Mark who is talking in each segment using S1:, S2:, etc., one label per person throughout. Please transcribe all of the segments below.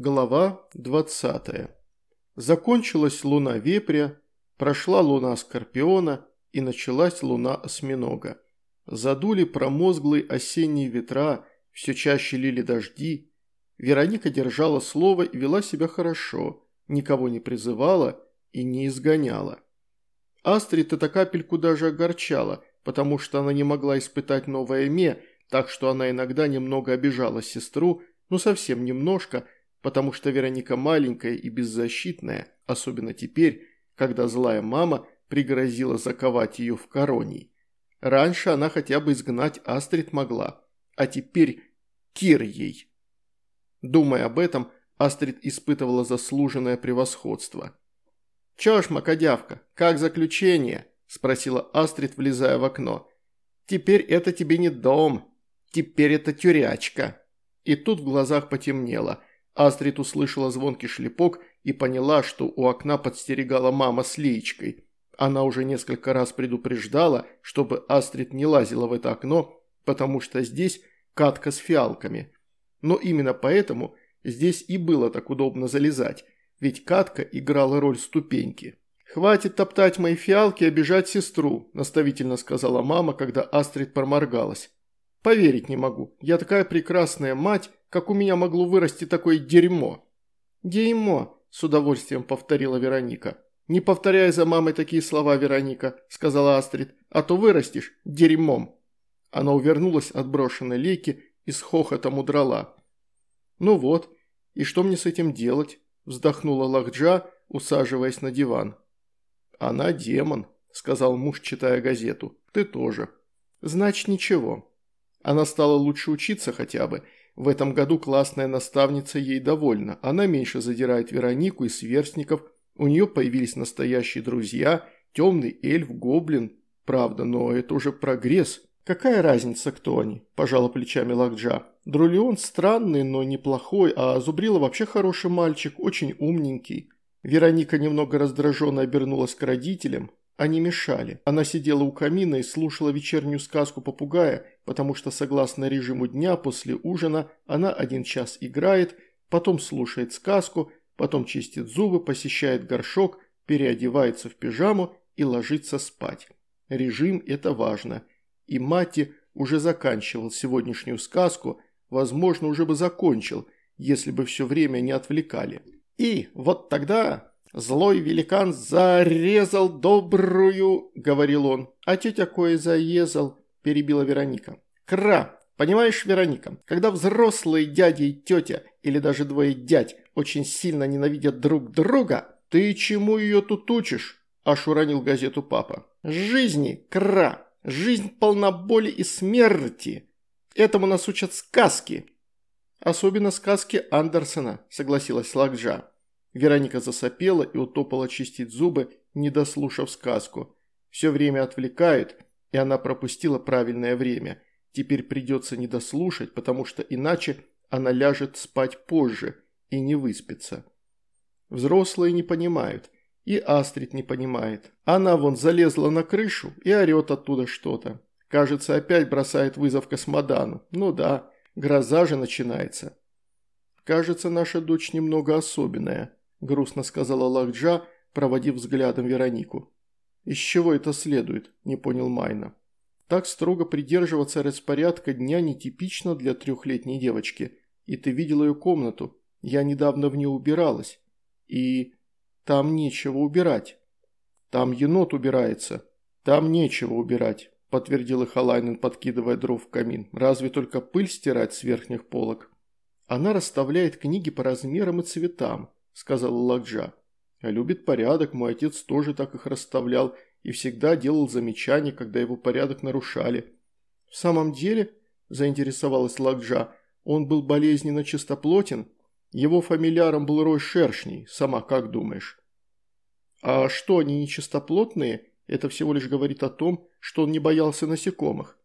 S1: Глава 20. Закончилась луна вепря, прошла луна скорпиона и началась луна осьминога. Задули промозглые осенние ветра, все чаще лили дожди. Вероника держала слово и вела себя хорошо, никого не призывала и не изгоняла. Астрид эта капельку даже огорчала, потому что она не могла испытать новое ме, так что она иногда немного обижала сестру, ну совсем немножко – потому что Вероника маленькая и беззащитная, особенно теперь, когда злая мама пригрозила заковать ее в короний. Раньше она хотя бы изгнать Астрид могла, а теперь Кир ей. Думая об этом, Астрид испытывала заслуженное превосходство. «Чё ж, макодявка, как заключение?» – спросила Астрид, влезая в окно. «Теперь это тебе не дом, теперь это тюрячка». И тут в глазах потемнело – Астрид услышала звонкий шлепок и поняла, что у окна подстерегала мама с Леечкой. Она уже несколько раз предупреждала, чтобы Астрид не лазила в это окно, потому что здесь катка с фиалками. Но именно поэтому здесь и было так удобно залезать, ведь катка играла роль ступеньки. «Хватит топтать мои фиалки и обижать сестру», – наставительно сказала мама, когда Астрид проморгалась. «Поверить не могу. Я такая прекрасная мать, как у меня могло вырасти такое дерьмо?» «Дерьмо», – с удовольствием повторила Вероника. «Не повторяй за мамой такие слова, Вероника», – сказала Астрид, – «а то вырастешь дерьмом». Она увернулась от брошенной лейки и с хохотом удрала. «Ну вот, и что мне с этим делать?» – вздохнула Лахджа, усаживаясь на диван. «Она демон», – сказал муж, читая газету. «Ты тоже». «Значит, ничего». Она стала лучше учиться хотя бы – в этом году классная наставница ей довольна. Она меньше задирает Веронику и сверстников. У нее появились настоящие друзья. Темный эльф, гоблин. Правда, но это уже прогресс. Какая разница, кто они? Пожала плечами Лакджа. Друлеон странный, но неплохой, а Зубрила вообще хороший мальчик, очень умненький. Вероника немного раздраженно обернулась к родителям. Они мешали. Она сидела у камина и слушала вечернюю сказку попугая, потому что согласно режиму дня после ужина она один час играет, потом слушает сказку, потом чистит зубы, посещает горшок, переодевается в пижаму и ложится спать. Режим – это важно. И Мати уже заканчивал сегодняшнюю сказку, возможно, уже бы закончил, если бы все время не отвлекали. И вот тогда «Злой великан зарезал добрую», — говорил он. «А тетя кое заезал», — перебила Вероника. «Кра, понимаешь, Вероника, когда взрослые дядя и тетя, или даже двое дядь, очень сильно ненавидят друг друга, ты чему ее тут учишь?» – аж уронил газету папа. «Жизни, кра, жизнь полна боли и смерти. Этому нас учат сказки». «Особенно сказки Андерсона», – согласилась Лакджа. Вероника засопела и утопала чистить зубы, не дослушав сказку. Все время отвлекает, и она пропустила правильное время. Теперь придется не дослушать, потому что иначе она ляжет спать позже и не выспится. Взрослые не понимают, и Астрид не понимает. Она вон залезла на крышу и орет оттуда что-то. Кажется, опять бросает вызов космодану. Ну да, гроза же начинается. Кажется, наша дочь немного особенная. – грустно сказала Лакджа, проводив взглядом Веронику. «Из чего это следует?» – не понял Майна. «Так строго придерживаться распорядка дня нетипично для трехлетней девочки. И ты видел ее комнату. Я недавно в нее убиралась. И там нечего убирать. Там енот убирается. Там нечего убирать», – подтвердил Халайнен, подкидывая дров в камин. «Разве только пыль стирать с верхних полок?» Она расставляет книги по размерам и цветам сказала Ладжа. «Любит порядок, мой отец тоже так их расставлял и всегда делал замечания, когда его порядок нарушали». «В самом деле?» – заинтересовалась Ладжа. «Он был болезненно чистоплотен? Его фамильяром был Рой Шершней, сама как думаешь?» «А что, они нечистоплотные?» Это всего лишь говорит о том, что он не боялся насекомых.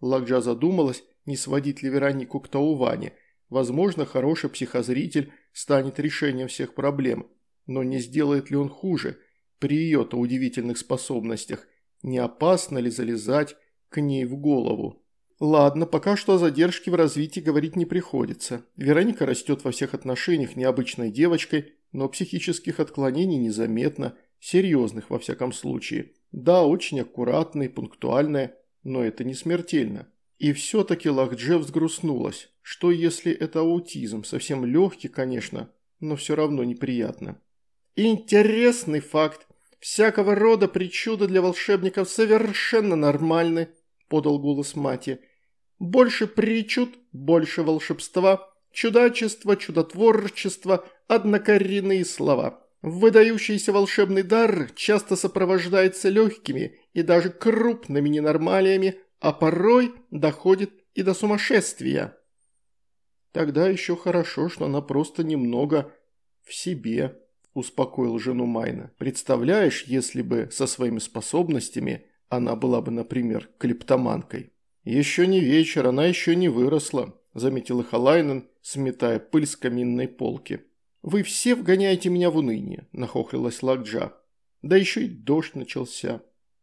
S1: Ладжа задумалась, не сводить ли Веронику к Тауване. Возможно, хороший психозритель станет решением всех проблем, но не сделает ли он хуже при ее-то удивительных способностях? Не опасно ли залезать к ней в голову? Ладно, пока что о задержке в развитии говорить не приходится. Вероника растет во всех отношениях необычной девочкой, но психических отклонений незаметно, серьезных во всяком случае. Да, очень аккуратная и пунктуальная, но это не смертельно. И все-таки Лахдже взгрустнулась. Что если это аутизм? Совсем легкий, конечно, но все равно неприятно. Интересный факт. Всякого рода причуды для волшебников совершенно нормальны, подал голос Мати. Больше причуд, больше волшебства, чудачество, чудотворчество, однокоренные слова. Выдающийся волшебный дар часто сопровождается легкими и даже крупными ненормалиями, а порой доходит и до сумасшествия. Тогда еще хорошо, что она просто немного в себе, успокоил жену Майна. Представляешь, если бы со своими способностями она была бы, например, клептоманкой. Еще не вечер, она еще не выросла, заметил Халайнен, сметая пыль с каминной полки. «Вы все вгоняете меня в уныние», – нахохлилась Лакджа. «Да еще и дождь начался».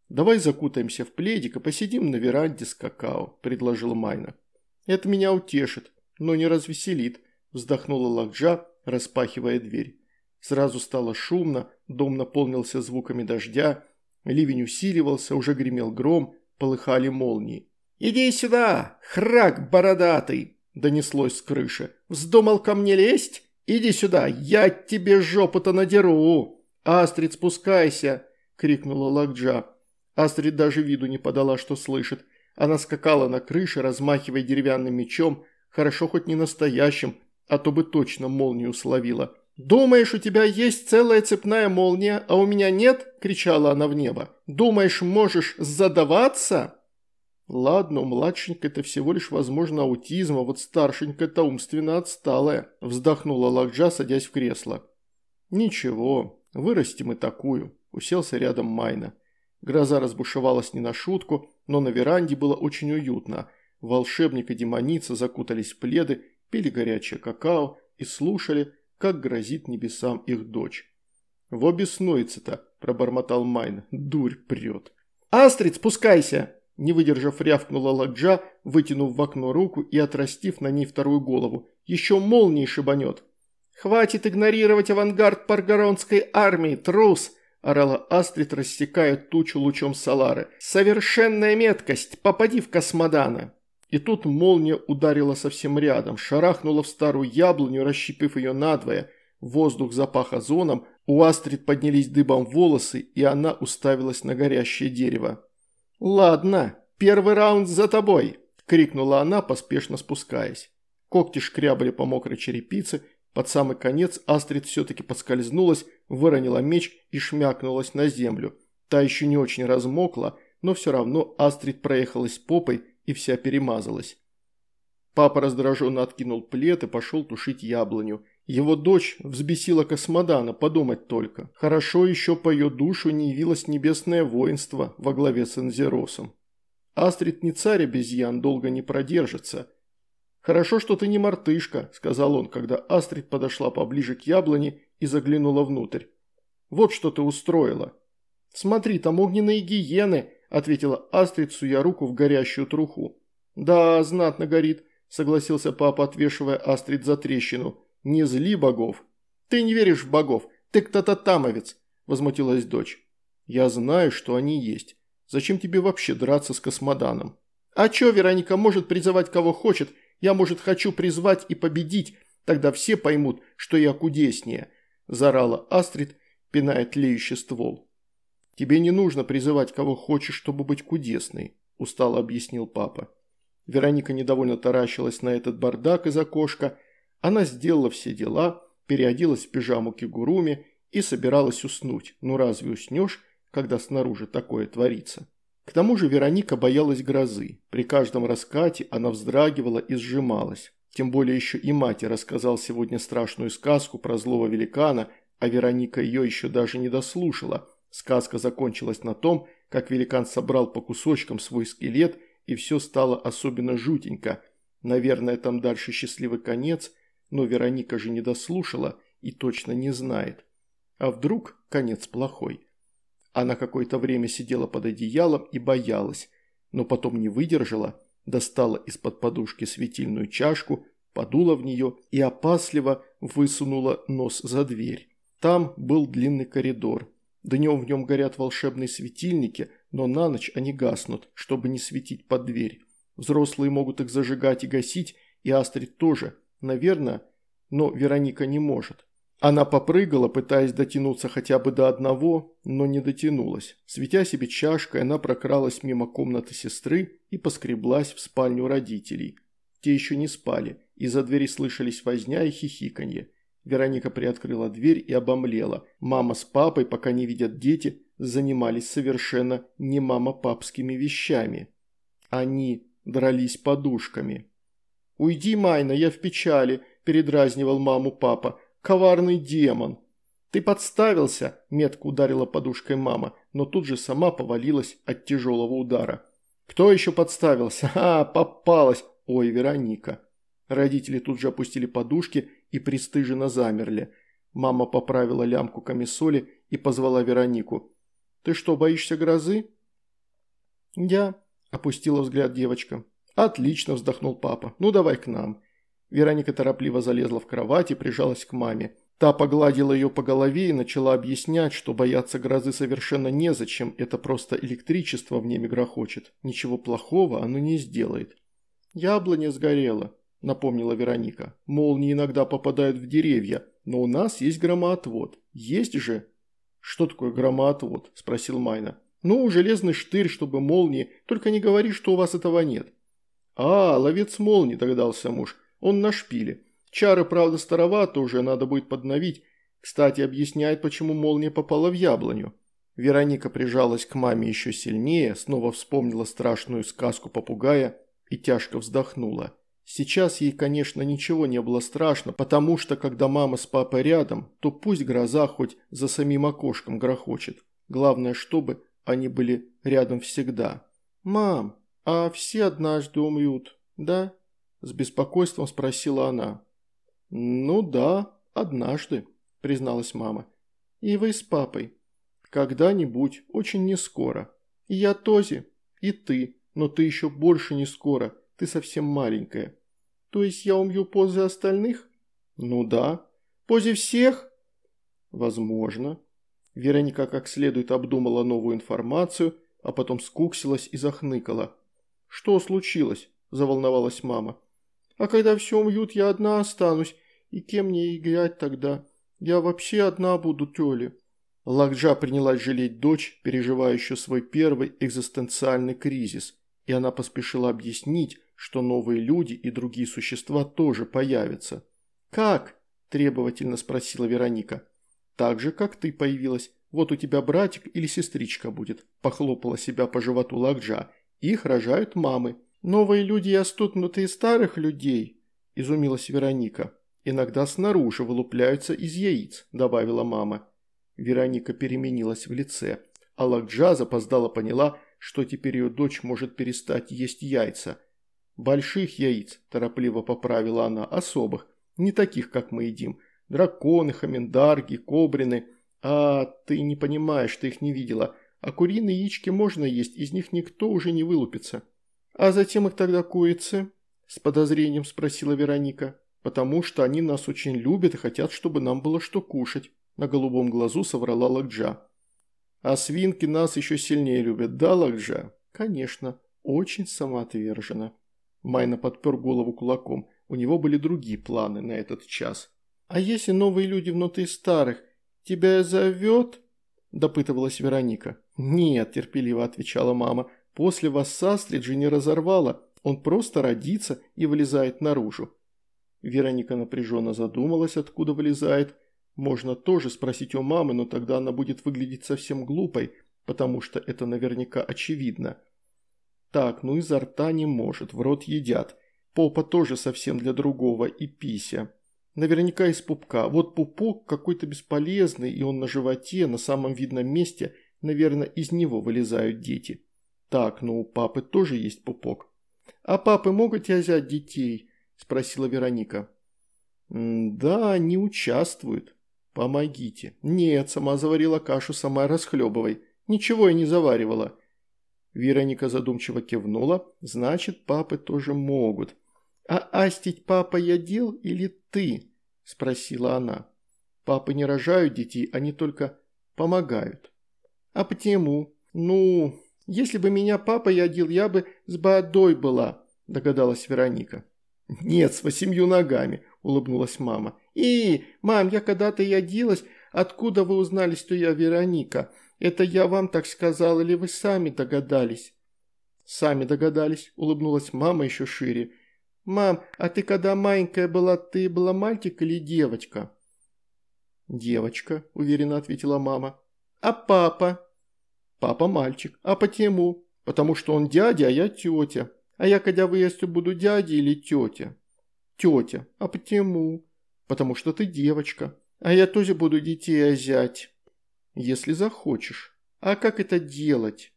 S1: «Давай закутаемся в пледик и посидим на веранде с какао», – предложил Майна. «Это меня утешит, но не развеселит», – вздохнула Лакджа, распахивая дверь. Сразу стало шумно, дом наполнился звуками дождя, ливень усиливался, уже гремел гром, полыхали молнии. «Иди сюда, храк бородатый!» – донеслось с крыши. «Вздумал ко мне лезть? Иди сюда, я тебе жопу-то надеру!» «Астрид, спускайся!» – крикнула Лакджа. Астрид даже виду не подала, что слышит. Она скакала на крыше, размахивая деревянным мечом, хорошо хоть не настоящим, а то бы точно молнию словила. «Думаешь, у тебя есть целая цепная молния, а у меня нет?» – кричала она в небо. «Думаешь, можешь задаваться?» «Ладно, у младшенькой-то всего лишь, возможно, аутизм, а вот старшенькая-то умственно отсталая», – вздохнула Лакджа, садясь в кресло. «Ничего, вырастим и такую», – уселся рядом Майна. Гроза разбушевалась не на шутку, но на веранде было очень уютно. Волшебник и демоница закутались в пледы, пили горячее какао и слушали, как грозит небесам их дочь. «Во беснуется-то», – пробормотал Майн, – «дурь прет». «Астрид, спускайся!» – не выдержав рявкнула Ладжа, вытянув в окно руку и отрастив на ней вторую голову. «Еще молнией шибанет!» «Хватит игнорировать авангард паргаронской армии, трус!» – орала Астрид, рассекая тучу лучом Салары. «Совершенная меткость! Попади в космодана!» И тут молния ударила совсем рядом, шарахнула в старую яблоню, расщепив ее надвое. Воздух запах озоном, у Астрид поднялись дыбом волосы, и она уставилась на горящее дерево. «Ладно, первый раунд за тобой!» – крикнула она, поспешно спускаясь. Когти шкрябали по мокрой черепице, под самый конец Астрид все-таки подскользнулась, выронила меч и шмякнулась на землю. Та еще не очень размокла, но все равно Астрид проехалась попой и вся перемазалась. Папа раздраженно откинул плед и пошел тушить яблоню. Его дочь взбесила космодана, подумать только. Хорошо еще по ее душу не явилось небесное воинство во главе с Энзеросом. Астрид не царь обезьян, долго не продержится – «Хорошо, что ты не мартышка», – сказал он, когда Астрид подошла поближе к яблоне и заглянула внутрь. «Вот что ты устроила». «Смотри, там огненные гиены», – ответила Астрид, суя руку в горящую труху. «Да, знатно горит», – согласился папа, отвешивая Астрид за трещину. «Не зли богов». «Ты не веришь в богов, ты кто-то тамовец», – возмутилась дочь. «Я знаю, что они есть. Зачем тебе вообще драться с космоданом?» «А чё Вероника может призывать кого хочет, я, может, хочу призвать и победить, тогда все поймут, что я кудеснее», – зарала Астрид, пиная тлеющий ствол. «Тебе не нужно призывать кого хочешь, чтобы быть кудесной», – устало объяснил папа. Вероника недовольно таращилась на этот бардак из окошка. Она сделала все дела, переоделась в пижаму кигуруми и собиралась уснуть. Ну разве уснешь, когда снаружи такое творится? К тому же Вероника боялась грозы. При каждом раскате она вздрагивала и сжималась. Тем более еще и мать рассказал сегодня страшную сказку про злого великана, а Вероника ее еще даже не дослушала. Сказка закончилась на том, как великан собрал по кусочкам свой скелет, и все стало особенно жутенько. Наверное, там дальше счастливый конец, но Вероника же не дослушала и точно не знает. А вдруг конец плохой? Она какое-то время сидела под одеялом и боялась, но потом не выдержала, достала из-под подушки светильную чашку, подула в нее и опасливо высунула нос за дверь. Там был длинный коридор. Днем в нем горят волшебные светильники, но на ночь они гаснут, чтобы не светить под дверь. Взрослые могут их зажигать и гасить, и Астрид тоже, наверное, но Вероника не может. Она попрыгала, пытаясь дотянуться хотя бы до одного, но не дотянулась. Светя себе чашкой, она прокралась мимо комнаты сестры и поскреблась в спальню родителей. Те еще не спали, из-за двери слышались возня и хихиканье. Вероника приоткрыла дверь и обомлела. Мама с папой, пока не видят дети, занимались совершенно не мама-папскими вещами. Они дрались подушками. «Уйди, Майна, я в печали», – передразнивал маму папа коварный демон!» «Ты подставился!» – метко ударила подушкой мама, но тут же сама повалилась от тяжелого удара. «Кто еще подставился? А, попалась! Ой, Вероника!» Родители тут же опустили подушки и пристыженно замерли. Мама поправила лямку камисоли и позвала Веронику. «Ты что, боишься грозы?» «Я», – опустила взгляд девочка. «Отлично», – вздохнул папа. «Ну давай к нам». Вероника торопливо залезла в кровать и прижалась к маме. Та погладила ее по голове и начала объяснять, что бояться грозы совершенно незачем, это просто электричество в небе грохочет. Ничего плохого оно не сделает. «Яблоня сгорела», – напомнила Вероника. «Молнии иногда попадают в деревья, но у нас есть громоотвод. Есть же?» «Что такое громоотвод?» – спросил Майна. «Ну, железный штырь, чтобы молнии. Только не говори, что у вас этого нет». «А, ловец молний», – догадался муж. Он на шпиле. Чары, правда, староваты уже, надо будет подновить. Кстати, объясняет, почему молния попала в яблоню. Вероника прижалась к маме еще сильнее, снова вспомнила страшную сказку попугая и тяжко вздохнула. Сейчас ей, конечно, ничего не было страшно, потому что, когда мама с папой рядом, то пусть гроза хоть за самим окошком грохочет. Главное, чтобы они были рядом всегда. «Мам, а все однажды умрут, да?» – с беспокойством спросила она. «Ну да, однажды», – призналась мама. «И вы с папой?» «Когда-нибудь, очень не скоро. И я Този, и ты, но ты еще больше не скоро, ты совсем маленькая». «То есть я умью позы остальных?» «Ну да». «Позе всех?» «Возможно». Вероника как следует обдумала новую информацию, а потом скуксилась и захныкала. «Что случилось?» – заволновалась мама. А когда все умьют, я одна останусь. И кем мне играть тогда? Я вообще одна буду, тёли». Лакджа принялась жалеть дочь, переживающую свой первый экзистенциальный кризис, и она поспешила объяснить, что новые люди и другие существа тоже появятся. «Как?» – требовательно спросила Вероника. «Так же, как ты появилась. Вот у тебя братик или сестричка будет», – похлопала себя по животу Лакджа. «Их рожают мамы. «Новые люди растут внутри старых людей», – изумилась Вероника. «Иногда снаружи вылупляются из яиц», – добавила мама. Вероника переменилась в лице, а Лакджа запоздала поняла, что теперь ее дочь может перестать есть яйца. «Больших яиц», – торопливо поправила она, – «особых, не таких, как мы едим. Драконы, хамендарги, кобрины. А ты не понимаешь, ты их не видела. А куриные яички можно есть, из них никто уже не вылупится». «А затем их тогда курицы?» – с подозрением спросила Вероника. «Потому что они нас очень любят и хотят, чтобы нам было что кушать», – на голубом глазу соврала Лакджа. «А свинки нас еще сильнее любят, да, Лакджа?» «Конечно, очень самоотверженно». Майна подпер голову кулаком. У него были другие планы на этот час. «А если новые люди внутри старых, тебя зовет?» – допытывалась Вероника. «Нет», – терпеливо отвечала мама, После вас с Астриджи не разорвало, он просто родится и вылезает наружу. Вероника напряженно задумалась, откуда вылезает. Можно тоже спросить у мамы, но тогда она будет выглядеть совсем глупой, потому что это наверняка очевидно. Так, ну изо рта не может, в рот едят. Попа тоже совсем для другого и пися. Наверняка из пупка. Вот пупок какой-то бесполезный, и он на животе, на самом видном месте, наверное, из него вылезают дети. «Так, ну у папы тоже есть пупок». «А папы могут взять детей?» – спросила Вероника. «Да, не участвуют. Помогите». «Нет, сама заварила кашу, сама расхлебывай. Ничего я не заваривала». Вероника задумчиво кивнула. «Значит, папы тоже могут». «А астить папа ядил или ты?» – спросила она. «Папы не рожают детей, они только помогают». «А почему?» «Ну, если бы меня папа ядил, я бы с бородой была», – догадалась Вероника. «Нет, с восемью ногами», – улыбнулась мама. «И, мам, я когда-то ядилась. Откуда вы узнали, что я Вероника? Это я вам так сказала, или вы сами догадались?» «Сами догадались», – улыбнулась мама еще шире. «Мам, а ты когда маленькая была, ты была мальчик или девочка?» «Девочка», – уверенно ответила мама. «А папа?» «Папа мальчик. А почему?» «Потому что он дядя, а я тетя. А я когда вырасту буду дядя или тетя?» «Тетя. А почему?» «Потому что ты девочка. А я тоже буду детей озять». «Если захочешь. А как это делать?»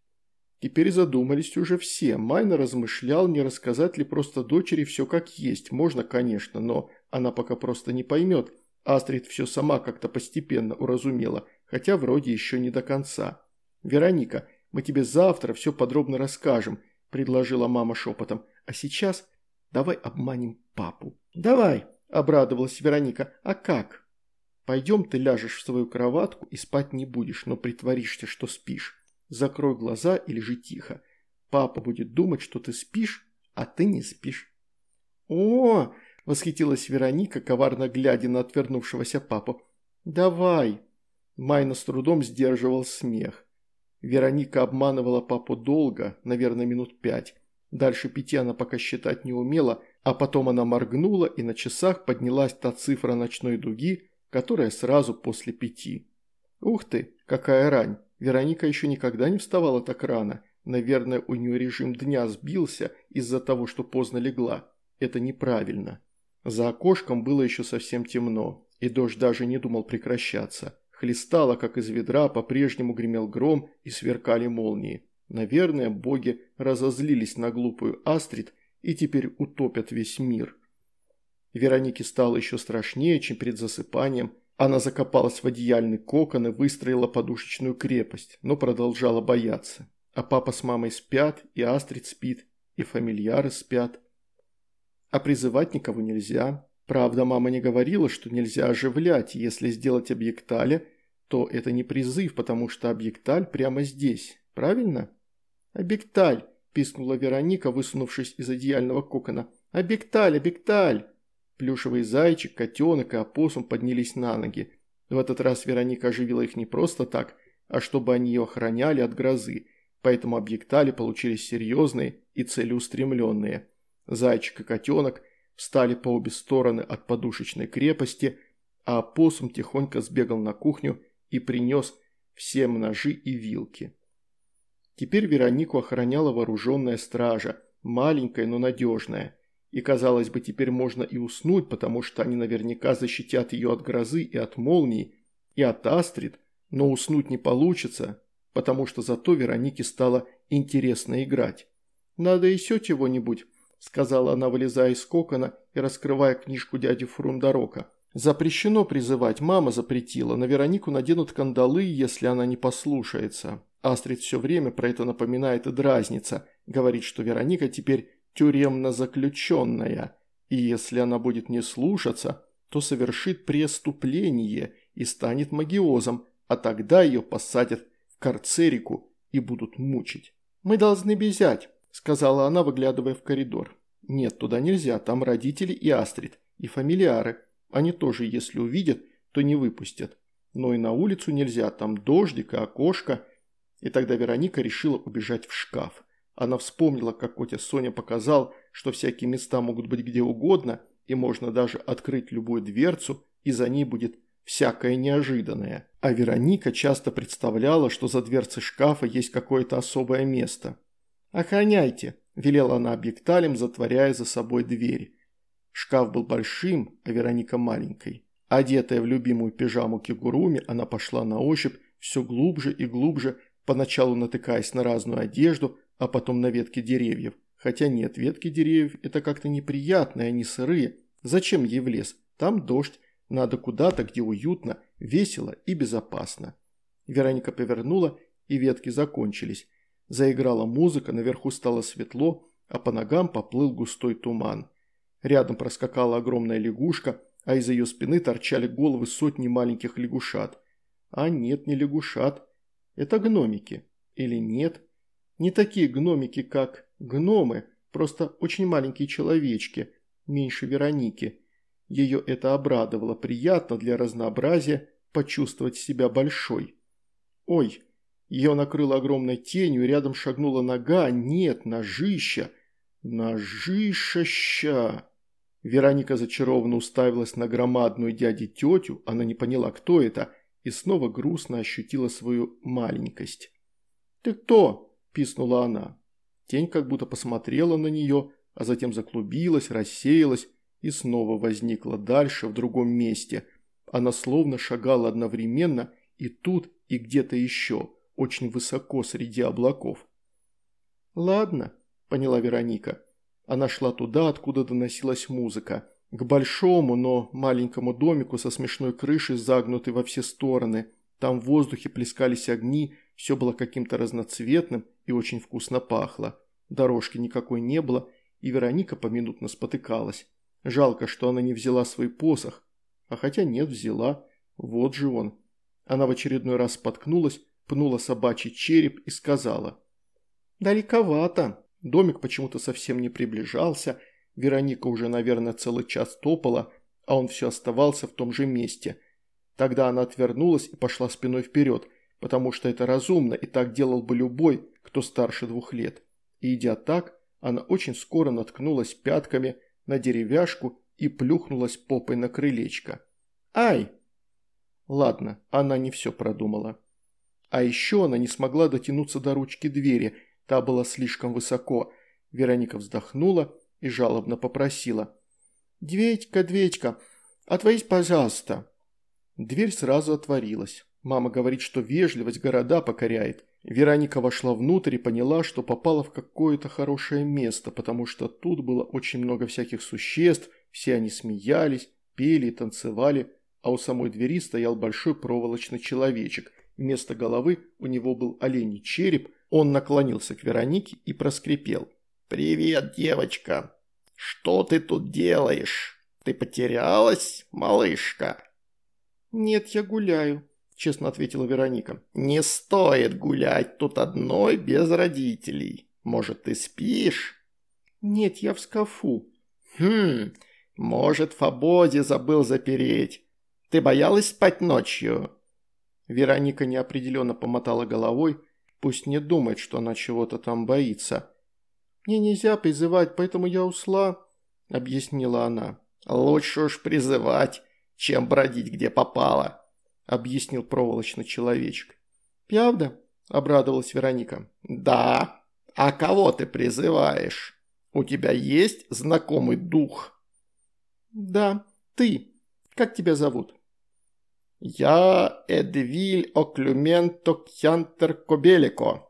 S1: Теперь задумались уже все. Майна размышлял, не рассказать ли просто дочери все как есть. Можно, конечно, но она пока просто не поймет. Астрид все сама как-то постепенно уразумела, хотя вроде еще не до конца. «Вероника, мы тебе завтра все подробно расскажем», – предложила мама шепотом. «А сейчас давай обманем папу». «Давай», – обрадовалась Вероника. «А как?» «Пойдем ты ляжешь в свою кроватку и спать не будешь, но притворишься, что спишь. Закрой глаза и лежи тихо. Папа будет думать, что ты спишь, а ты не спишь». «О!» – восхитилась Вероника, коварно глядя на отвернувшегося папу. «Давай!» Майна с трудом сдерживал смех. Вероника обманывала папу долго, наверное, минут пять. Дальше пяти она пока считать не умела, а потом она моргнула, и на часах поднялась та цифра ночной дуги, которая сразу после пяти. Ух ты, какая рань! Вероника еще никогда не вставала так рано. Наверное, у нее режим дня сбился из-за того, что поздно легла. Это неправильно. За окошком было еще совсем темно, и дождь даже не думал прекращаться. Хлестало, как из ведра, по-прежнему гремел гром и сверкали молнии. Наверное, боги разозлились на глупую Астрид и теперь утопят весь мир. Веронике стало еще страшнее, чем перед засыпанием, она закопалась в одеяльный кокон и выстроила подушечную крепость, но продолжала бояться. А папа с мамой спят, и Астрид спит, и фамильяры спят. А призывать никого нельзя. Правда, мама не говорила, что нельзя оживлять, если сделать объекталя, то это не призыв, потому что объекталь прямо здесь, правильно? «Объекталь!» – пискнула Вероника, высунувшись из одеяльного кокона. «Объекталь! Объекталь!» Плюшевый зайчик, котенок и опоссум поднялись на ноги. В этот раз Вероника оживила их не просто так, а чтобы они ее охраняли от грозы, поэтому объектали получились серьезные и целеустремленные. Зайчик и котенок встали по обе стороны от подушечной крепости, а опоссум тихонько сбегал на кухню и принес все ножи и вилки. Теперь Веронику охраняла вооруженная стража, маленькая, но надежная – и, казалось бы, теперь можно и уснуть, потому что они наверняка защитят ее от грозы и от молний, и от Астрид, но уснуть не получится, потому что зато Веронике стало интересно играть. «Надо еще чего-нибудь», – сказала она, вылезая из кокона и раскрывая книжку дяди Фрундарока. «Запрещено призывать, мама запретила, на Веронику наденут кандалы, если она не послушается». Астрид все время про это напоминает и дразнится, говорит, что Вероника теперь тюремно заключенная, и если она будет не слушаться, то совершит преступление и станет магиозом, а тогда ее посадят в карцерику и будут мучить. «Мы должны бежать», – сказала она, выглядывая в коридор. «Нет, туда нельзя, там родители и Астрид, и фамилиары. Они тоже, если увидят, то не выпустят. Но и на улицу нельзя, там дождик и окошко». И тогда Вероника решила убежать в шкаф. Она вспомнила, как Котя Соня показал, что всякие места могут быть где угодно, и можно даже открыть любую дверцу, и за ней будет всякое неожиданное. А Вероника часто представляла, что за дверцей шкафа есть какое-то особое место. «Охраняйте», – велела она объекталем, затворяя за собой дверь. Шкаф был большим, а Вероника маленькой. Одетая в любимую пижаму кигуруми, она пошла на ощупь все глубже и глубже, поначалу натыкаясь на разную одежду, а потом на ветки деревьев. Хотя нет, ветки деревьев – это как-то неприятно, они сырые. Зачем ей в лес? Там дождь, надо куда-то, где уютно, весело и безопасно. Вероника повернула, и ветки закончились. Заиграла музыка, наверху стало светло, а по ногам поплыл густой туман. Рядом проскакала огромная лягушка, а из ее спины торчали головы сотни маленьких лягушат. А нет, не лягушат. Это гномики. Или нет? Не такие гномики, как гномы, просто очень маленькие человечки, меньше Вероники. Ее это обрадовало, приятно для разнообразия почувствовать себя большой. Ой, ее накрыло огромной тенью, рядом шагнула нога, нет, ножища, ножища-ща. Вероника зачарованно уставилась на громадную дяди тетю, она не поняла, кто это, и снова грустно ощутила свою маленькость. «Ты кто?» – писнула она. Тень как будто посмотрела на нее, а затем заклубилась, рассеялась и снова возникла дальше, в другом месте. Она словно шагала одновременно и тут, и где-то еще, очень высоко среди облаков. «Ладно», – поняла Вероника. Она шла туда, откуда доносилась музыка. К большому, но маленькому домику со смешной крышей, загнутой во все стороны. Там в воздухе плескались огни, все было каким-то разноцветным и очень вкусно пахло. Дорожки никакой не было, и Вероника поминутно спотыкалась. Жалко, что она не взяла свой посох. А хотя нет, взяла. Вот же он. Она в очередной раз споткнулась, пнула собачий череп и сказала. «Далековато». Домик почему-то совсем не приближался. Вероника уже, наверное, целый час топала, а он все оставался в том же месте. Тогда она отвернулась и пошла спиной вперед, потому что это разумно, и так делал бы любой, кто старше двух лет. И идя так, она очень скоро наткнулась пятками на деревяшку и плюхнулась попой на крылечко. «Ай!» Ладно, она не все продумала. А еще она не смогла дотянуться до ручки двери, та была слишком высоко. Вероника вздохнула и жалобно попросила. «Дверечка, дверечка, отворись, пожалуйста». Дверь сразу отворилась. Мама говорит, что вежливость города покоряет. Вероника вошла внутрь и поняла, что попала в какое-то хорошее место, потому что тут было очень много всяких существ, все они смеялись, пели и танцевали, а у самой двери стоял большой проволочный человечек. Вместо головы у него был оленей череп, он наклонился к Веронике и проскрипел. «Привет, девочка! Что ты тут делаешь? Ты потерялась, малышка?» «Нет, я гуляю», честно ответила Вероника. «Не стоит гулять тут одной без родителей. Может, ты спишь?» «Нет, я в скафу». «Хм, может, Фабози забыл запереть. Ты боялась спать ночью?» Вероника неопределенно помотала головой. Пусть не думает, что она чего-то там боится. «Мне нельзя призывать, поэтому я усла», — объяснила она. «Лучше уж призывать, чем бродить где попало», – объяснил проволочный человечек. «Правда?» – обрадовалась Вероника. «Да. А кого ты призываешь? У тебя есть знакомый дух?» «Да, ты. Как тебя зовут?» «Я Эдвиль Оклюменто Кьянтер Кобелико».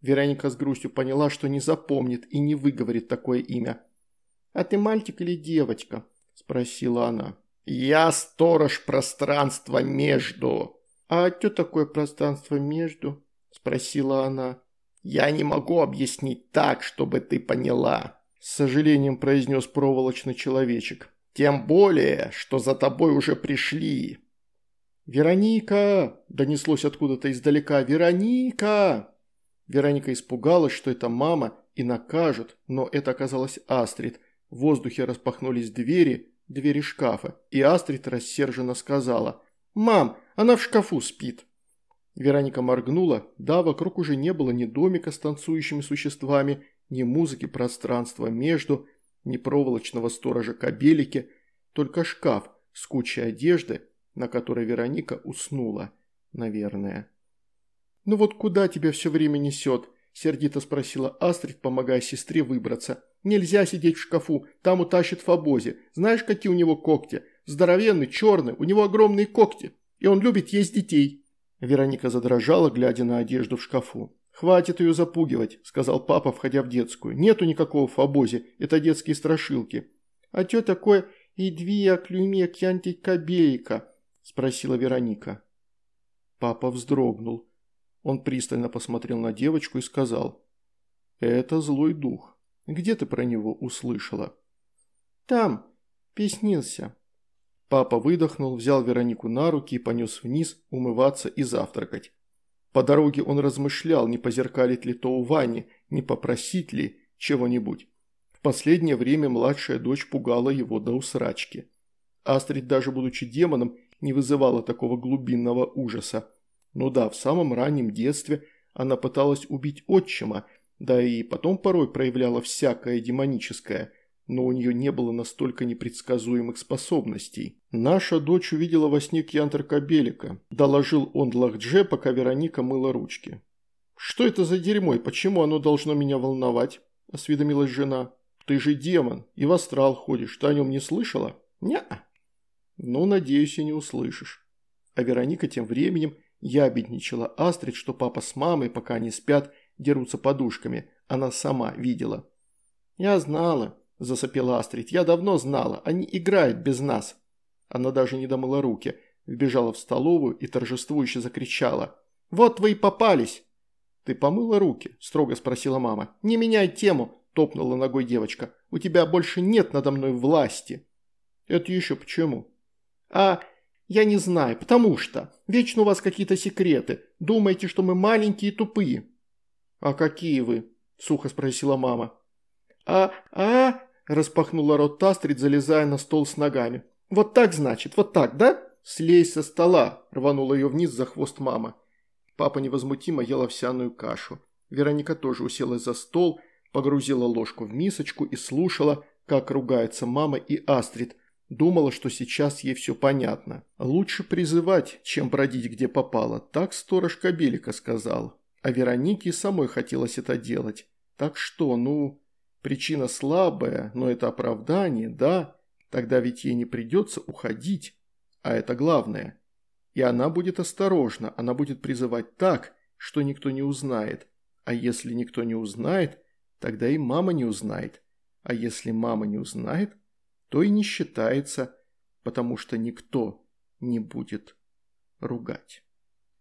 S1: Вероника с грустью поняла, что не запомнит и не выговорит такое имя. «А ты мальчик или девочка?» – спросила она. «Я сторож пространства между». «А что такое пространство между?» – спросила она. «Я не могу объяснить так, чтобы ты поняла», – с сожалением произнес проволочный человечек. «Тем более, что за тобой уже пришли». «Вероника!» – донеслось откуда-то издалека. «Вероника!» Вероника испугалась, что это мама и накажет, но это оказалась Астрид. В воздухе распахнулись двери, двери шкафа, и Астрид рассерженно сказала «Мам, она в шкафу спит». Вероника моргнула, да, вокруг уже не было ни домика с танцующими существами, ни музыки пространства между, ни проволочного сторожа кабелики, только шкаф с кучей одежды, на которой Вероника уснула, наверное. «Ну вот куда тебя все время несет?» – сердито спросила Астрид, помогая сестре выбраться. «Нельзя сидеть в шкафу, там утащит Фабози. Знаешь, какие у него когти? Здоровенный, черный, у него огромные когти, и он любит есть детей». Вероника задрожала, глядя на одежду в шкафу. «Хватит ее запугивать», – сказал папа, входя в детскую. «Нету никакого Фабози, это детские страшилки». «А что такое идвия клюме кянти кабейка?» – спросила Вероника. Папа вздрогнул. Он пристально посмотрел на девочку и сказал, «Это злой дух. Где ты про него услышала?»
S2: «Там, песнился».
S1: Папа выдохнул, взял Веронику на руки и понес вниз умываться и завтракать. По дороге он размышлял, не позеркалить ли то у Вани, не попросить ли чего-нибудь. В последнее время младшая дочь пугала его до усрачки. Астрид, даже будучи демоном, не вызывала такого глубинного ужаса. Ну да, в самом раннем детстве она пыталась убить отчима, да и потом порой проявляла всякое демоническое – но у нее не было настолько непредсказуемых способностей. «Наша дочь увидела во сне Кьянтер Кабелика», – доложил он Лахдже, пока Вероника мыла ручки. «Что это за дерьмо и почему оно должно меня волновать?» – осведомилась жена. «Ты же демон и в астрал ходишь, ты о нем не слышала?» «Не-а». «Ну, надеюсь, и не услышишь». А Вероника тем временем ябедничала Астрид, что папа с мамой, пока они спят, дерутся подушками. Она сама видела. «Я знала», – засопела Астрид. «Я давно знала. Они играют без нас». Она даже не домыла руки, вбежала в столовую и торжествующе закричала. «Вот вы и попались!» «Ты помыла руки?» – строго спросила мама. «Не меняй тему!» – топнула ногой девочка. «У тебя больше нет надо мной власти!» «Это еще почему?» «А я не знаю, потому что. Вечно у вас какие-то секреты. Думаете, что мы маленькие и тупые». «А какие вы?» – сухо спросила мама. «А, а, Распахнула рот Тастрид, залезая на стол с ногами. «Вот так, значит, вот так, да?» «Слезь со стола!» – рванула ее вниз за хвост мама. Папа невозмутимо ел овсяную кашу. Вероника тоже уселась за стол, погрузила ложку в мисочку и слушала, как ругается мама и Астрид. Думала, что сейчас ей все понятно. «Лучше призывать, чем бродить где попало», – так сторож Кабелика сказал. А Веронике самой хотелось это делать. Так что, ну, Причина слабая, но это оправдание, да? Тогда ведь ей не придется уходить, а это главное. И она будет осторожна, она будет призывать так, что никто не узнает. А если никто не узнает, тогда и мама не узнает. А если мама не узнает, то и не считается, потому что никто не будет ругать.